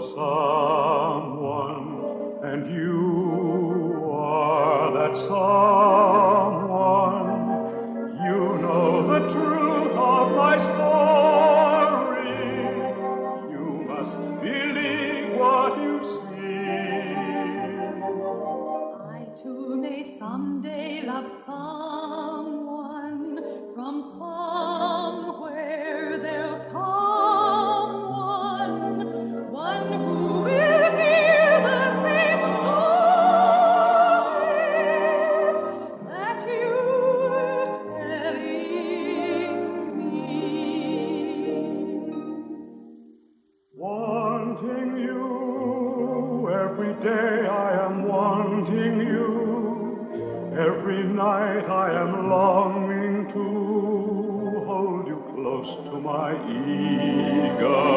someone, and you are that someone. You know the truth of my story. You must believe what you see. I too may someday love someone from somewhere day I am wanting you. Every night I am longing to hold you close to my eager.